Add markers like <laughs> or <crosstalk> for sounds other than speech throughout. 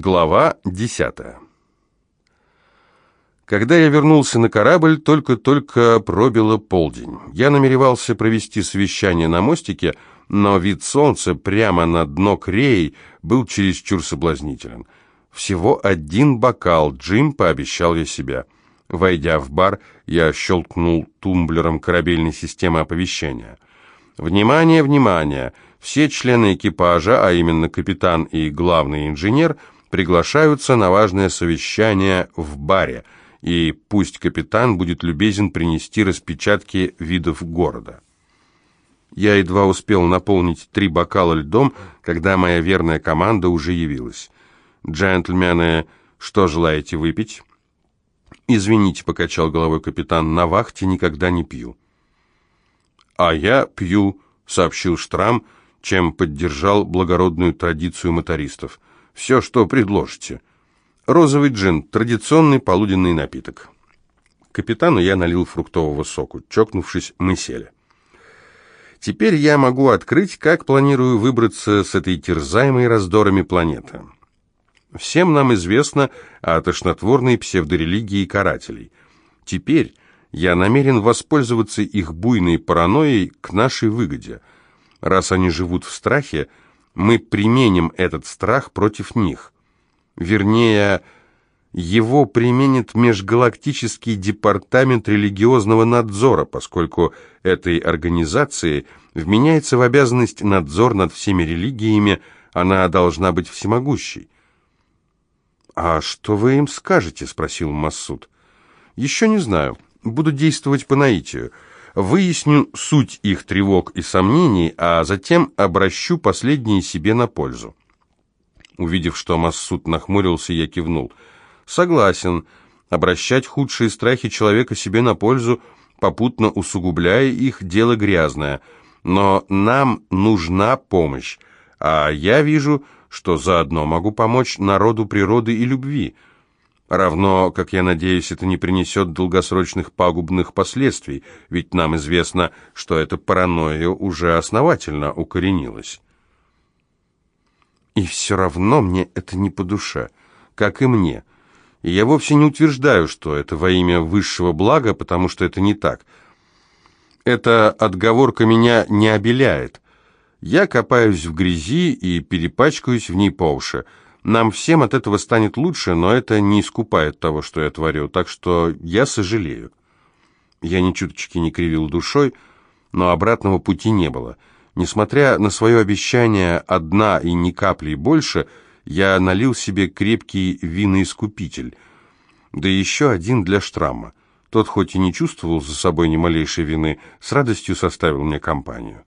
Глава 10. Когда я вернулся на корабль, только-только пробило полдень. Я намеревался провести совещание на мостике, но вид солнца прямо на дно Креи был чересчур соблазнителен. Всего один бокал, Джим пообещал я себя. Войдя в бар, я щелкнул тумблером корабельной системы оповещения. «Внимание, внимание! Все члены экипажа, а именно капитан и главный инженер – приглашаются на важное совещание в баре, и пусть капитан будет любезен принести распечатки видов города. Я едва успел наполнить три бокала льдом, когда моя верная команда уже явилась. «Джентльмены, что желаете выпить?» «Извините», — покачал головой капитан, — «на вахте никогда не пью». «А я пью», — сообщил Штрам, чем поддержал благородную традицию мотористов. Все, что предложите. Розовый джин, традиционный полуденный напиток. Капитану я налил фруктового соку. Чокнувшись, мы сели. Теперь я могу открыть, как планирую выбраться с этой терзаемой раздорами планеты. Всем нам известно о тошнотворной псевдорелигии карателей. Теперь я намерен воспользоваться их буйной паранойей к нашей выгоде. Раз они живут в страхе, мы применим этот страх против них. Вернее, его применит Межгалактический департамент религиозного надзора, поскольку этой организации вменяется в обязанность надзор над всеми религиями, она должна быть всемогущей. «А что вы им скажете?» — спросил Массуд. «Еще не знаю. Буду действовать по наитию выясню суть их тревог и сомнений, а затем обращу последние себе на пользу. Увидев, что Массуд нахмурился, я кивнул. «Согласен. Обращать худшие страхи человека себе на пользу, попутно усугубляя их, дело грязное. Но нам нужна помощь, а я вижу, что заодно могу помочь народу природы и любви». Равно, как я надеюсь, это не принесет долгосрочных пагубных последствий, ведь нам известно, что эта паранойя уже основательно укоренилась. И все равно мне это не по душе, как и мне. И я вовсе не утверждаю, что это во имя высшего блага, потому что это не так. Эта отговорка меня не обеляет. Я копаюсь в грязи и перепачкаюсь в ней по уши. Нам всем от этого станет лучше, но это не искупает того, что я творю, так что я сожалею. Я ни чуточки не кривил душой, но обратного пути не было. Несмотря на свое обещание одна и ни капли больше, я налил себе крепкий виноискупитель, да еще один для Штрама. Тот, хоть и не чувствовал за собой ни малейшей вины, с радостью составил мне компанию.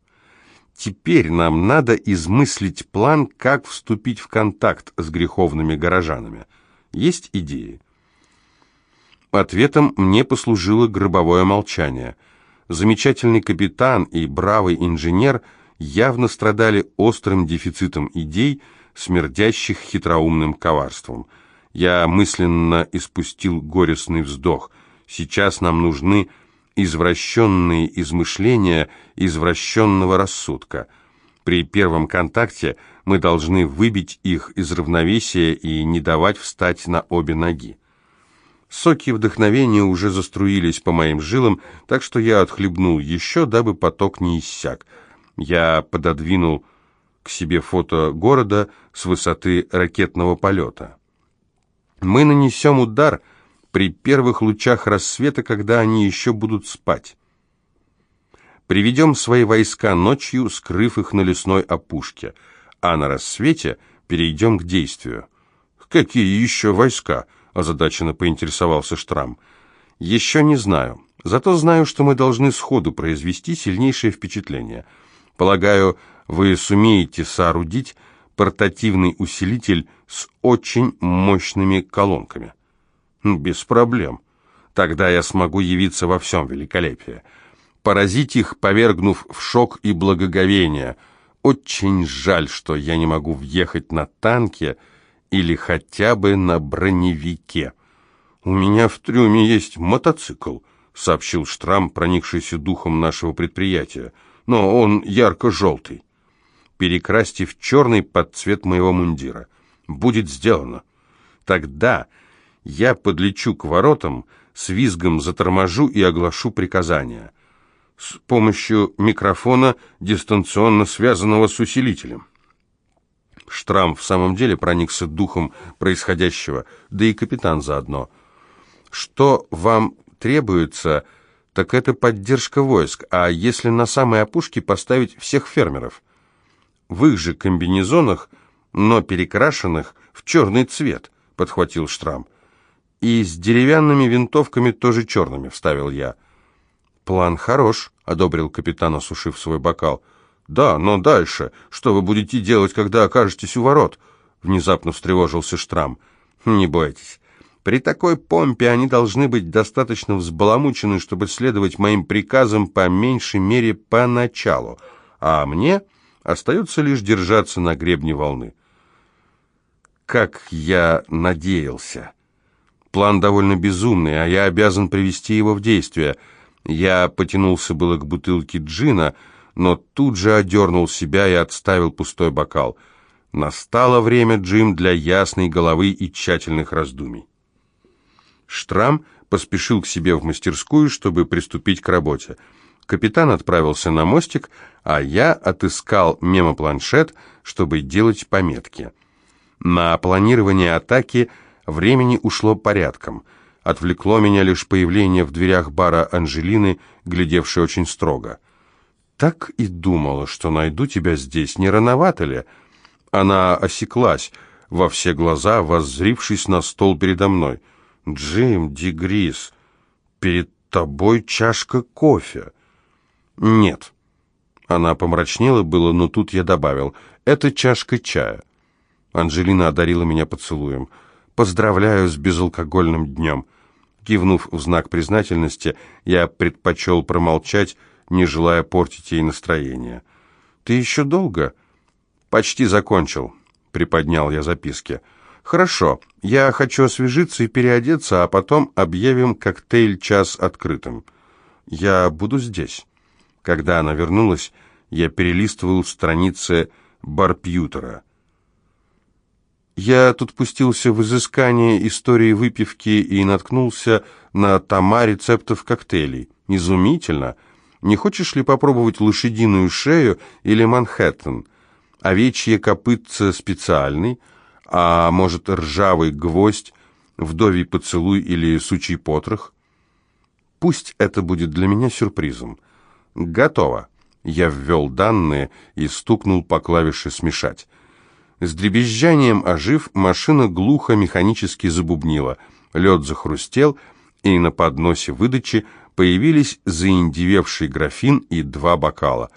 Теперь нам надо измыслить план, как вступить в контакт с греховными горожанами. Есть идеи? Ответом мне послужило гробовое молчание. Замечательный капитан и бравый инженер явно страдали острым дефицитом идей, смердящих хитроумным коварством. Я мысленно испустил горестный вздох. Сейчас нам нужны извращенные измышления извращенного рассудка. При первом контакте мы должны выбить их из равновесия и не давать встать на обе ноги. Соки вдохновения уже заструились по моим жилам, так что я отхлебнул еще, дабы поток не иссяк. Я пододвинул к себе фото города с высоты ракетного полета. Мы нанесем удар при первых лучах рассвета, когда они еще будут спать. Приведем свои войска ночью, скрыв их на лесной опушке, а на рассвете перейдем к действию. «Какие еще войска?» – озадаченно поинтересовался Штрам. «Еще не знаю. Зато знаю, что мы должны сходу произвести сильнейшее впечатление. Полагаю, вы сумеете соорудить портативный усилитель с очень мощными колонками». Без проблем. Тогда я смогу явиться во всем великолепии. Поразить их, повергнув в шок и благоговение. Очень жаль, что я не могу въехать на танке или хотя бы на броневике. У меня в трюме есть мотоцикл, сообщил Штрам, проникшийся духом нашего предприятия. Но он ярко-желтый. Перекрасьте в черный под цвет моего мундира. Будет сделано. Тогда я подлечу к воротам, с визгом заторможу и оглашу приказания. С помощью микрофона, дистанционно связанного с усилителем. Штрам в самом деле проникся духом происходящего, да и капитан заодно. Что вам требуется, так это поддержка войск, а если на самой опушке поставить всех фермеров? В их же комбинезонах, но перекрашенных в черный цвет, подхватил Штрам. И с деревянными винтовками тоже черными, вставил я. План хорош, одобрил капитан, осушив свой бокал. «Да, но дальше. Что вы будете делать, когда окажетесь у ворот?» Внезапно встревожился Штрам. «Не бойтесь. При такой помпе они должны быть достаточно взбаламучены, чтобы следовать моим приказам по меньшей мере поначалу, а мне остается лишь держаться на гребне волны». Как я надеялся. План довольно безумный, а я обязан привести его в действие. Я потянулся было к бутылке джина, но тут же одернул себя и отставил пустой бокал. Настало время, Джим, для ясной головы и тщательных раздумий. Штрам поспешил к себе в мастерскую, чтобы приступить к работе. Капитан отправился на мостик, а я отыскал мемопланшет, чтобы делать пометки. На планирование атаки времени ушло порядком. Отвлекло меня лишь появление в дверях бара Анжелины, глядевшей очень строго. Так и думала, что найду тебя здесь. Не рановато ли? Она осеклась, во все глаза, воззрившись на стол передо мной. «Джим, Дигрис, перед тобой чашка кофе». «Нет». Она помрачнела было, но тут я добавил. «Это чашка чая». Анжелина одарила меня поцелуем. «Поздравляю с безалкогольным днем». Кивнув в знак признательности, я предпочел промолчать, не желая портить ей настроение. «Ты еще долго?» «Почти закончил», — приподнял я записки. «Хорошо, я хочу освежиться и переодеться, а потом объявим коктейль «Час открытым». Я буду здесь». Когда она вернулась, я перелистывал страницы Барпьютера. Я тут пустился в изыскание истории выпивки и наткнулся на тома рецептов коктейлей. Изумительно! Не хочешь ли попробовать лошадиную шею или Манхэттен? Овечье копытце специальный, а может ржавый гвоздь, вдовий поцелуй или сучий потрох? Пусть это будет для меня сюрпризом. Готово. Я ввел данные и стукнул по клавише «Смешать». С дребезжанием ожив, машина глухо механически забубнила. Лед захрустел, и на подносе выдачи появились заиндевевший графин и два бокала.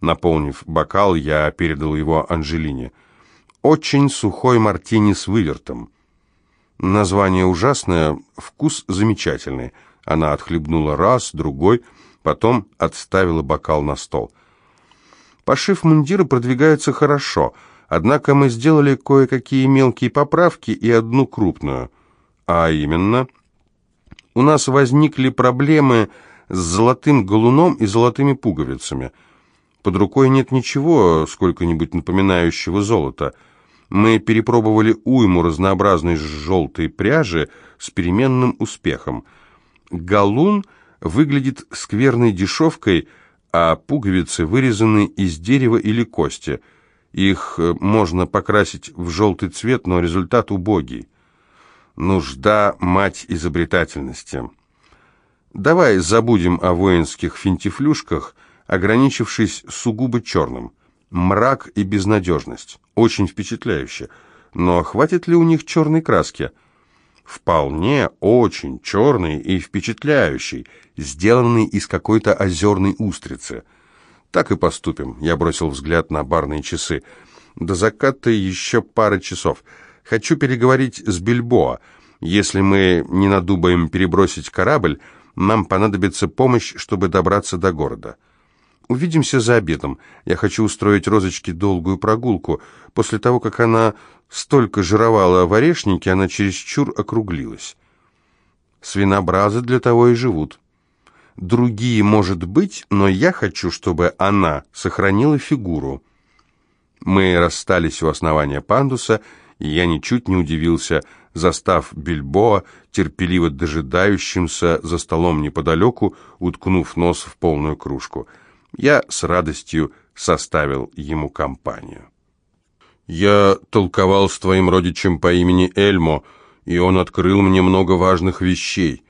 Наполнив бокал, я передал его Анжелине. «Очень сухой мартини с вывертом». Название ужасное, вкус замечательный. Она отхлебнула раз, другой, потом отставила бокал на стол. Пошив мундира продвигается хорошо, однако мы сделали кое-какие мелкие поправки и одну крупную. А именно, у нас возникли проблемы с золотым галуном и золотыми пуговицами. Под рукой нет ничего, сколько-нибудь напоминающего золото. Мы перепробовали уйму разнообразной желтой пряжи с переменным успехом. Галун выглядит скверной дешевкой, а пуговицы вырезаны из дерева или кости. Их э, можно покрасить в желтый цвет, но результат убогий. Нужда – мать изобретательности. Давай забудем о воинских финтифлюшках, ограничившись сугубо черным. Мрак и безнадежность. Очень впечатляюще. Но хватит ли у них черной краски? Вполне, очень черный и впечатляющий, сделанный из какой-то озерной устрицы. Так и поступим. Я бросил взгляд на барные часы. До заката еще пара часов. Хочу переговорить с Бильбоа. Если мы не надумаем перебросить корабль, нам понадобится помощь, чтобы добраться до города. Увидимся за обедом. Я хочу устроить Розочке долгую прогулку. После того, как она столько жировала в орешнике, она чересчур округлилась. Свинобразы для того и живут. Другие, может быть, но я хочу, чтобы она сохранила фигуру. Мы расстались у основания пандуса, и я ничуть не удивился, застав Бильбоа, терпеливо дожидающимся за столом неподалеку, уткнув нос в полную кружку. Я с радостью составил ему компанию. «Я толковал с твоим родичем по имени Эльмо, и он открыл мне много важных вещей».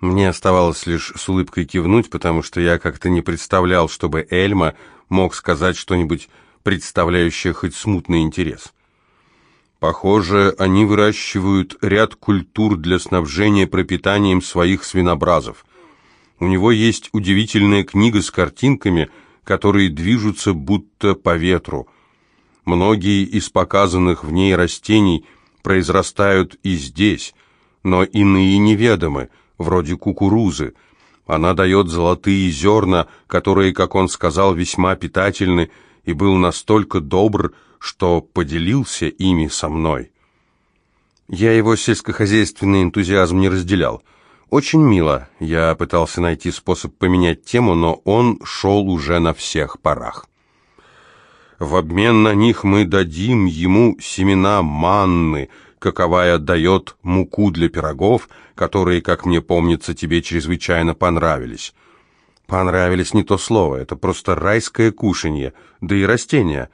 Мне оставалось лишь с улыбкой кивнуть, потому что я как-то не представлял, чтобы Эльма мог сказать что-нибудь, представляющее хоть смутный интерес. Похоже, они выращивают ряд культур для снабжения пропитанием своих свинобразов. У него есть удивительная книга с картинками, которые движутся будто по ветру. Многие из показанных в ней растений произрастают и здесь, но иные неведомы – вроде кукурузы. Она дает золотые зерна, которые, как он сказал, весьма питательны, и был настолько добр, что поделился ими со мной. Я его сельскохозяйственный энтузиазм не разделял. Очень мило. Я пытался найти способ поменять тему, но он шел уже на всех парах. В обмен на них мы дадим ему семена манны, каковая дает муку для пирогов, которые, как мне помнится, тебе чрезвычайно понравились. Понравились не то слово, это просто райское кушанье, да и растения.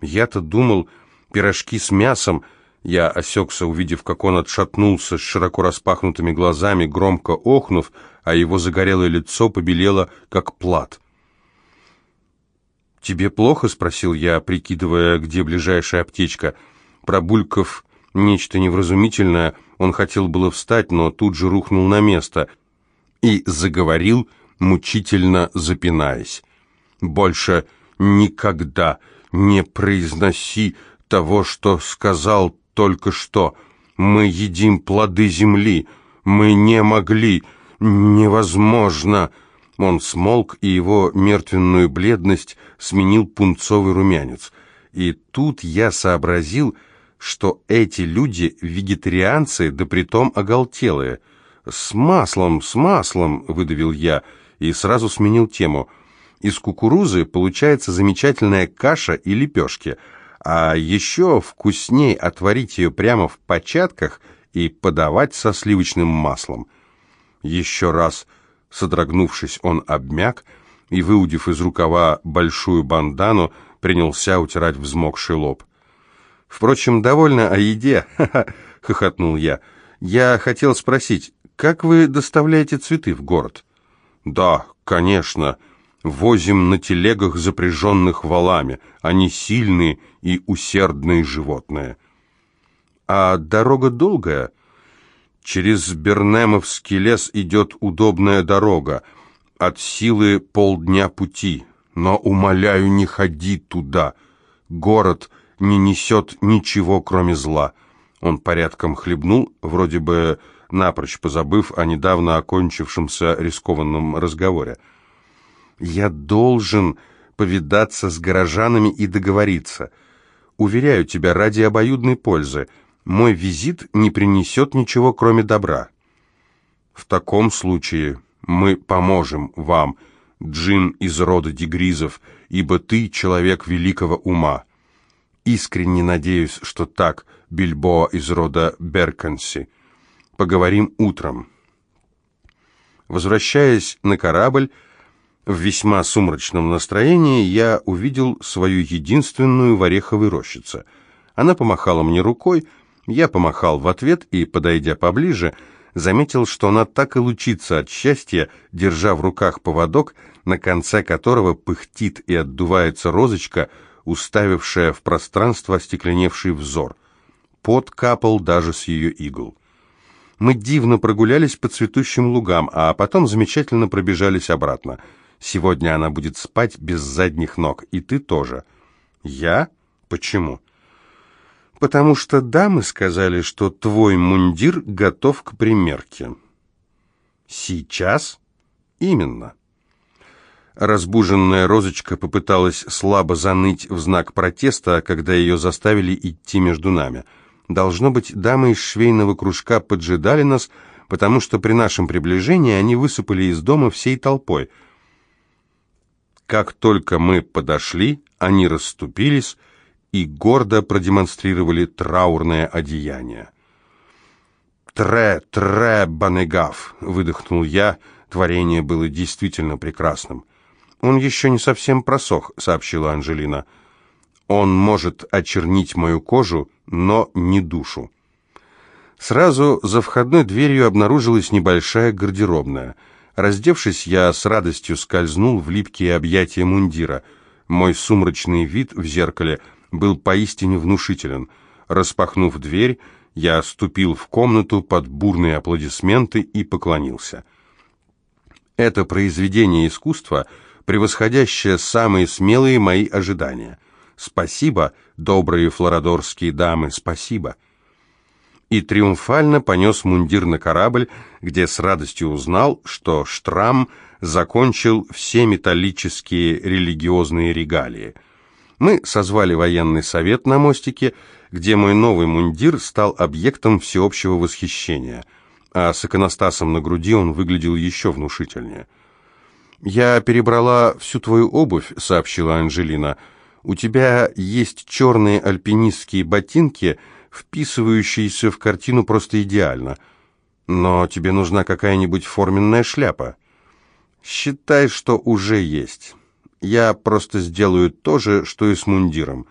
Я-то думал, пирожки с мясом... Я осекся, увидев, как он отшатнулся с широко распахнутыми глазами, громко охнув, а его загорелое лицо побелело, как плат. «Тебе плохо?» — спросил я, прикидывая, где ближайшая аптечка. Пробульков Нечто невразумительное, он хотел было встать, но тут же рухнул на место и заговорил, мучительно запинаясь. «Больше никогда не произноси того, что сказал только что. Мы едим плоды земли. Мы не могли. Невозможно!» Он смолк, и его мертвенную бледность сменил пунцовый румянец. И тут я сообразил, что эти люди вегетарианцы, да притом оголтелые. «С маслом, с маслом!» — выдавил я и сразу сменил тему. «Из кукурузы получается замечательная каша и лепешки, а еще вкусней отварить ее прямо в початках и подавать со сливочным маслом». Еще раз, содрогнувшись, он обмяк и, выудив из рукава большую бандану, принялся утирать взмокший лоб. Впрочем, довольно о еде, <laughs> — хохотнул я. Я хотел спросить, как вы доставляете цветы в город? Да, конечно. Возим на телегах, запряженных валами. Они сильные и усердные животные. А дорога долгая? Через Бернемовский лес идет удобная дорога. От силы полдня пути. Но, умоляю, не ходи туда. Город — не несет ничего, кроме зла. Он порядком хлебнул, вроде бы напрочь позабыв о недавно окончившемся рискованном разговоре. «Я должен повидаться с горожанами и договориться. Уверяю тебя, ради обоюдной пользы, мой визит не принесет ничего, кроме добра. В таком случае мы поможем вам, джин из рода дегризов, ибо ты человек великого ума». Искренне надеюсь, что так, Бильбоа из рода Берканси. Поговорим утром. Возвращаясь на корабль, в весьма сумрачном настроении я увидел свою единственную в ореховой рощице. Она помахала мне рукой, я помахал в ответ и, подойдя поближе, заметил, что она так и лучится от счастья, держа в руках поводок, на конце которого пыхтит и отдувается розочка, уставившая в пространство остекленевший взор. Пот капал даже с ее игл. Мы дивно прогулялись по цветущим лугам, а потом замечательно пробежались обратно. Сегодня она будет спать без задних ног, и ты тоже. Я? Почему? Потому что дамы сказали, что твой мундир готов к примерке. Сейчас? Именно. Разбуженная Розочка попыталась слабо заныть в знак протеста, когда ее заставили идти между нами. Должно быть, дамы из швейного кружка поджидали нас, потому что при нашем приближении они высыпали из дома всей толпой. Как только мы подошли, они расступились, и гордо продемонстрировали траурное одеяние. «Тре, тре, банегав!» — выдохнул я. Творение было действительно прекрасным. «Он еще не совсем просох», — сообщила Анжелина. «Он может очернить мою кожу, но не душу». Сразу за входной дверью обнаружилась небольшая гардеробная. Раздевшись, я с радостью скользнул в липкие объятия мундира. Мой сумрачный вид в зеркале был поистине внушителен. Распахнув дверь, я ступил в комнату под бурные аплодисменты и поклонился. Это произведение искусства, превосходящее самые смелые мои ожидания. Спасибо, добрые флорадорские дамы, спасибо. И триумфально понес мундир на корабль, где с радостью узнал, что Штрам закончил все металлические религиозные регалии. Мы созвали военный совет на мостике, где мой новый мундир стал объектом всеобщего восхищения, а с иконостасом на груди он выглядел еще внушительнее. «Я перебрала всю твою обувь», — сообщила Анжелина. «У тебя есть черные альпинистские ботинки, вписывающиеся в картину просто идеально. Но тебе нужна какая-нибудь форменная шляпа». «Считай, что уже есть. Я просто сделаю то же, что и с мундиром»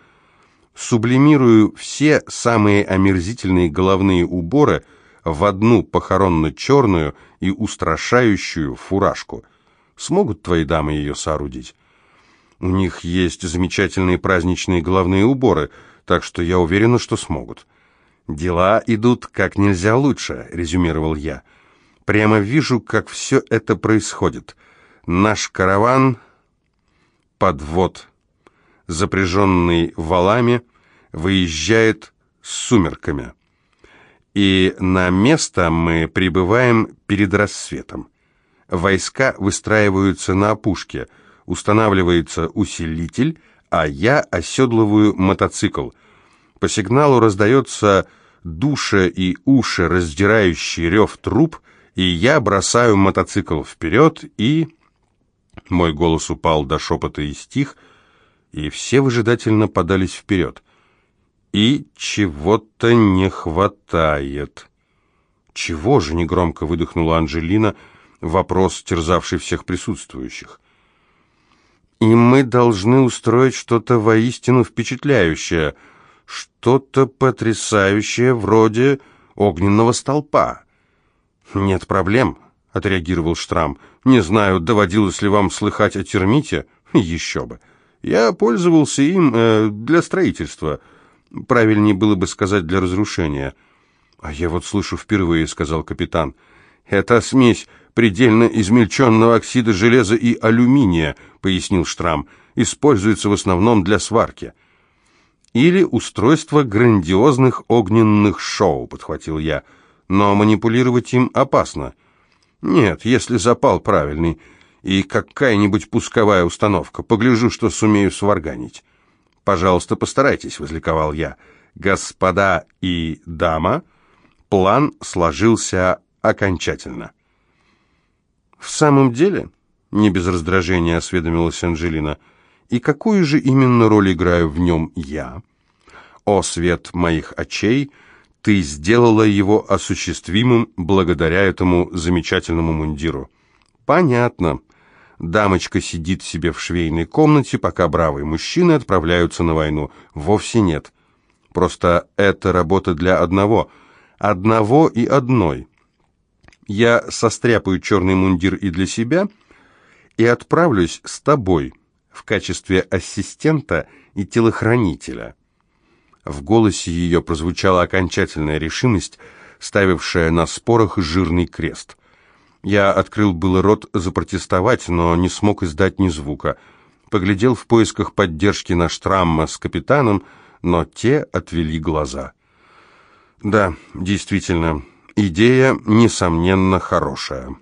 сублимирую все самые омерзительные головные уборы в одну похоронно-черную и устрашающую фуражку. Смогут твои дамы ее соорудить? У них есть замечательные праздничные головные уборы, так что я уверена, что смогут. Дела идут как нельзя лучше, резюмировал я. Прямо вижу, как все это происходит. Наш караван подвод запряженный валами, выезжает с сумерками. И на место мы прибываем перед рассветом. Войска выстраиваются на опушке, устанавливается усилитель, а я оседлываю мотоцикл. По сигналу раздается душа и уши раздирающий рев труб, и я бросаю мотоцикл вперед и... Мой голос упал до шепота и стих — и все выжидательно подались вперед. И чего-то не хватает. «Чего же?» — негромко выдохнула Анжелина, вопрос, терзавший всех присутствующих. «И мы должны устроить что-то воистину впечатляющее, что-то потрясающее вроде огненного столпа». «Нет проблем», — отреагировал Штрам. «Не знаю, доводилось ли вам слыхать о термите? Еще бы. Я пользовался им э, для строительства. Правильнее было бы сказать для разрушения. А я вот слышу впервые, сказал капитан. Это смесь предельно измельченного оксида железа и алюминия, пояснил Штрам. Используется в основном для сварки. Или устройство грандиозных огненных шоу, подхватил я. Но манипулировать им опасно. Нет, если запал правильный и какая-нибудь пусковая установка. Погляжу, что сумею сварганить. «Пожалуйста, постарайтесь», — возликовал я. «Господа и дама», план сложился окончательно. «В самом деле?» — не без раздражения осведомилась Анжелина. «И какую же именно роль играю в нем я?» «О, свет моих очей!» ты сделала его осуществимым благодаря этому замечательному мундиру. Понятно. Дамочка сидит себе в швейной комнате, пока бравые мужчины отправляются на войну. Вовсе нет. Просто это работа для одного. Одного и одной. Я состряпаю черный мундир и для себя, и отправлюсь с тобой в качестве ассистента и телохранителя. В голосе ее прозвучала окончательная решимость, ставившая на спорах жирный крест. Я открыл было рот запротестовать, но не смог издать ни звука. Поглядел в поисках поддержки на Штрамма с капитаном, но те отвели глаза. Да, действительно, идея, несомненно, хорошая.